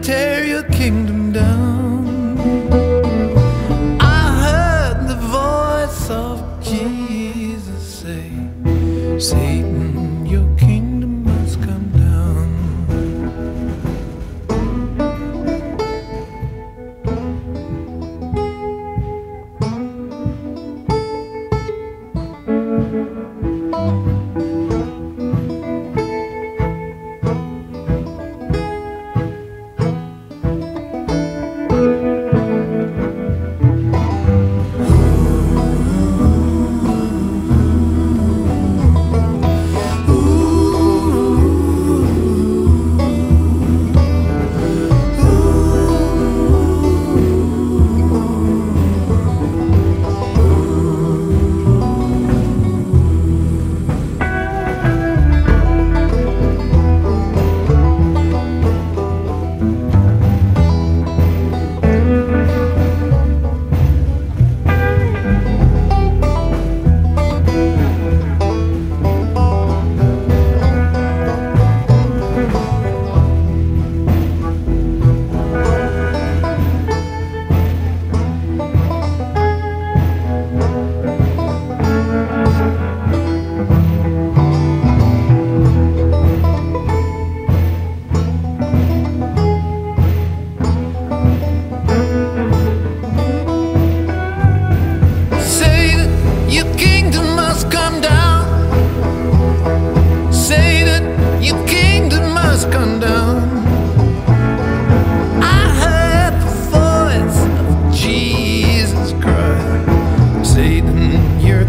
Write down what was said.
tear your kingdom down. I heard the voice of Jesus say, Satan, your kingdom Satan, you're